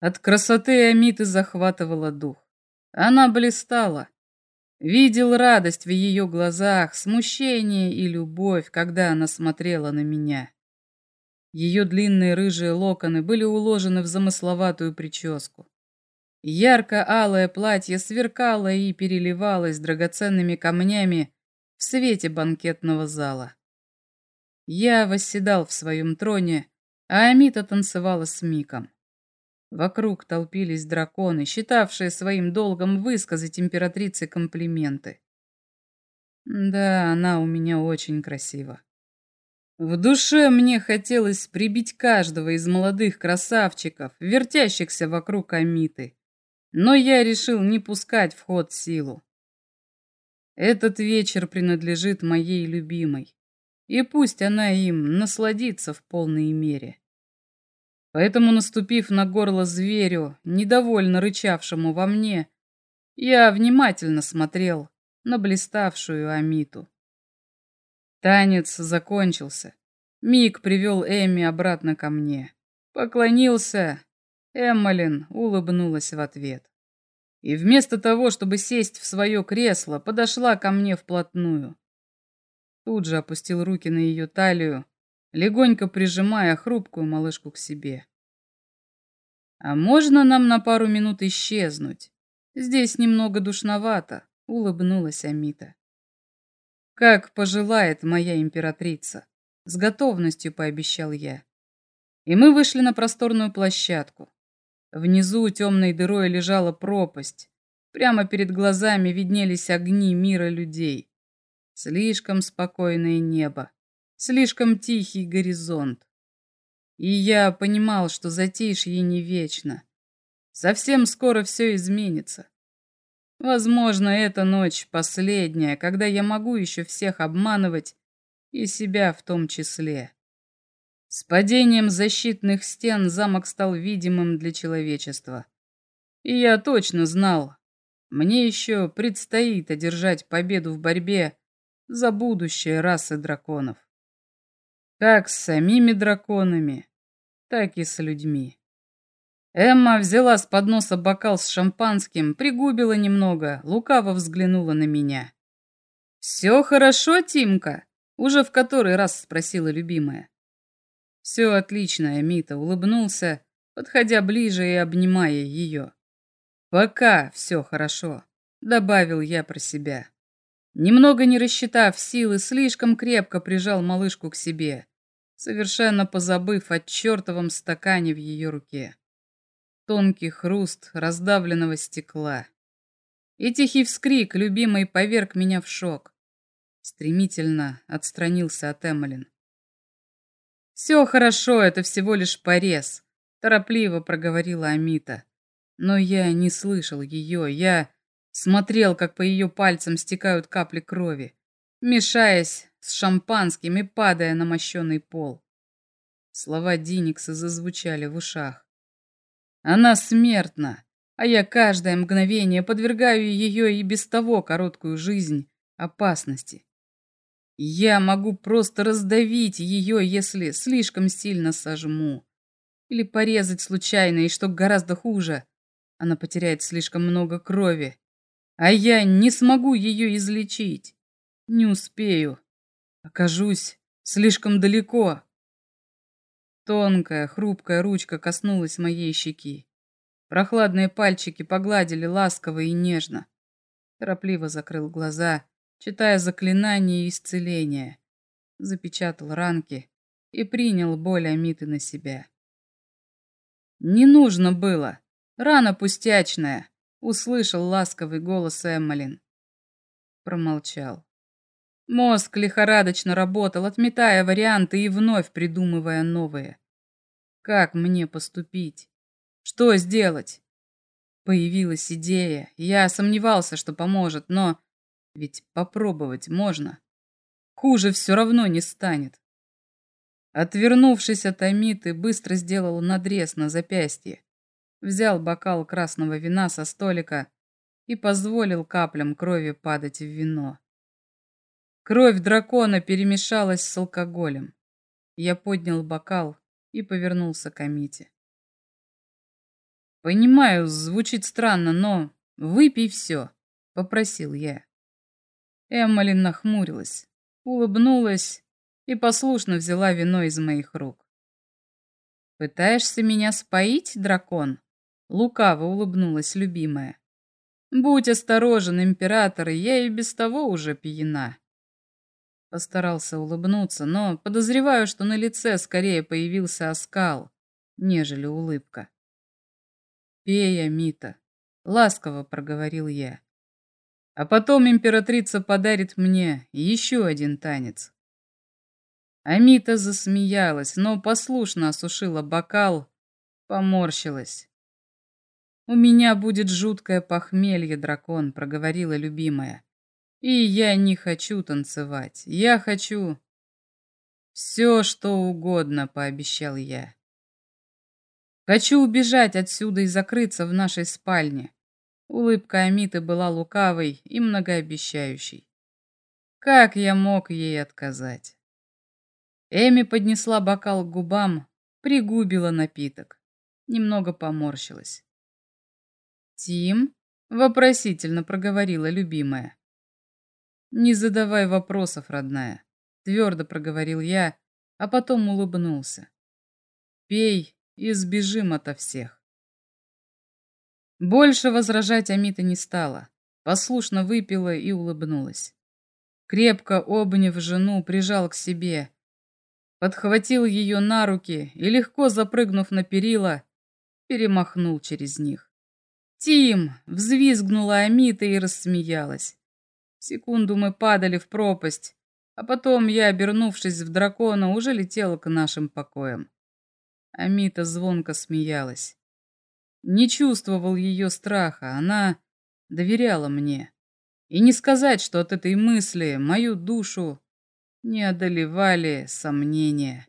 От красоты Амиты захватывала дух. Она блистала. Видел радость в ее глазах, смущение и любовь, когда она смотрела на меня. Ее длинные рыжие локоны были уложены в замысловатую прическу. Ярко-алое платье сверкало и переливалось драгоценными камнями в свете банкетного зала. Я восседал в своем троне, а Амита танцевала с Миком. Вокруг толпились драконы, считавшие своим долгом высказать императрице комплименты. Да, она у меня очень красива. В душе мне хотелось прибить каждого из молодых красавчиков, вертящихся вокруг Амиты. Но я решил не пускать в ход силу. Этот вечер принадлежит моей любимой, и пусть она им насладится в полной мере. Поэтому, наступив на горло зверю, недовольно рычавшему во мне, я внимательно смотрел на блиставшую Амиту. Танец закончился. Мик привел Эми обратно ко мне. Поклонился. Эммалин улыбнулась в ответ. И вместо того, чтобы сесть в свое кресло, подошла ко мне вплотную. Тут же опустил руки на ее талию, легонько прижимая хрупкую малышку к себе. «А можно нам на пару минут исчезнуть? Здесь немного душновато», — улыбнулась Амита. «Как пожелает моя императрица», — с готовностью пообещал я. И мы вышли на просторную площадку. Внизу темной дырой лежала пропасть. Прямо перед глазами виднелись огни мира людей. Слишком спокойное небо, слишком тихий горизонт. И я понимал, что затишье не вечно. Совсем скоро все изменится. Возможно, эта ночь последняя, когда я могу еще всех обманывать, и себя в том числе. С падением защитных стен замок стал видимым для человечества. И я точно знал, мне еще предстоит одержать победу в борьбе за будущее расы драконов. Как с самими драконами, так и с людьми. Эмма взяла с подноса бокал с шампанским, пригубила немного, лукаво взглянула на меня. «Все хорошо, Тимка?» — уже в который раз спросила любимая. «Все отлично», — Мита улыбнулся, подходя ближе и обнимая ее. «Пока все хорошо», — добавил я про себя. Немного не рассчитав силы, слишком крепко прижал малышку к себе, совершенно позабыв о чертовом стакане в ее руке. Тонкий хруст раздавленного стекла. И тихий вскрик, любимый, поверг меня в шок. Стремительно отстранился от Эммалин. «Все хорошо, это всего лишь порез», — торопливо проговорила Амита. Но я не слышал ее, я Смотрел, как по ее пальцам стекают капли крови, мешаясь с шампанским и падая на мощенный пол. Слова Диникса зазвучали в ушах. Она смертна, а я каждое мгновение подвергаю ее и без того короткую жизнь опасности. Я могу просто раздавить ее, если слишком сильно сожму. Или порезать случайно, и что гораздо хуже, она потеряет слишком много крови, а я не смогу ее излечить. Не успею. Окажусь слишком далеко. Тонкая, хрупкая ручка коснулась моей щеки. Прохладные пальчики погладили ласково и нежно. Торопливо закрыл глаза, читая заклинание исцеления. Запечатал ранки и принял боль Амиты на себя. Не нужно было. Рана пустячная. Услышал ласковый голос Эммалин. Промолчал. Мозг лихорадочно работал, отметая варианты и вновь придумывая новые. Как мне поступить? Что сделать? Появилась идея. Я сомневался, что поможет, но ведь попробовать можно. Хуже все равно не станет. Отвернувшись от Амиты, быстро сделал надрез на запястье взял бокал красного вина со столика и позволил каплям крови падать в вино. Кровь дракона перемешалась с алкоголем. Я поднял бокал и повернулся к Амите. Понимаю, звучит странно, но выпей все, попросил я. Эммалин нахмурилась, улыбнулась и послушно взяла вино из моих рук. «Пытаешься меня споить, дракон?» Лукаво улыбнулась любимая. «Будь осторожен, император, я и без того уже пьяна». Постарался улыбнуться, но подозреваю, что на лице скорее появился оскал, нежели улыбка. «Пей, Амита», — ласково проговорил я. «А потом императрица подарит мне еще один танец». Амита засмеялась, но послушно осушила бокал, поморщилась. «У меня будет жуткое похмелье, дракон», — проговорила любимая. «И я не хочу танцевать. Я хочу...» «Все, что угодно», — пообещал я. «Хочу убежать отсюда и закрыться в нашей спальне». Улыбка Амиты была лукавой и многообещающей. Как я мог ей отказать? Эми поднесла бокал к губам, пригубила напиток. Немного поморщилась. «Тим?» — вопросительно проговорила любимая. «Не задавай вопросов, родная», — твердо проговорил я, а потом улыбнулся. «Пей и сбежим ото всех». Больше возражать Амита не стала, послушно выпила и улыбнулась. Крепко обняв жену, прижал к себе — подхватил ее на руки и, легко запрыгнув на перила, перемахнул через них. «Тим!» — взвизгнула Амита и рассмеялась. Секунду мы падали в пропасть, а потом я, обернувшись в дракона, уже летела к нашим покоям. Амита звонко смеялась. Не чувствовал ее страха, она доверяла мне. И не сказать, что от этой мысли мою душу не одолевали сомнения.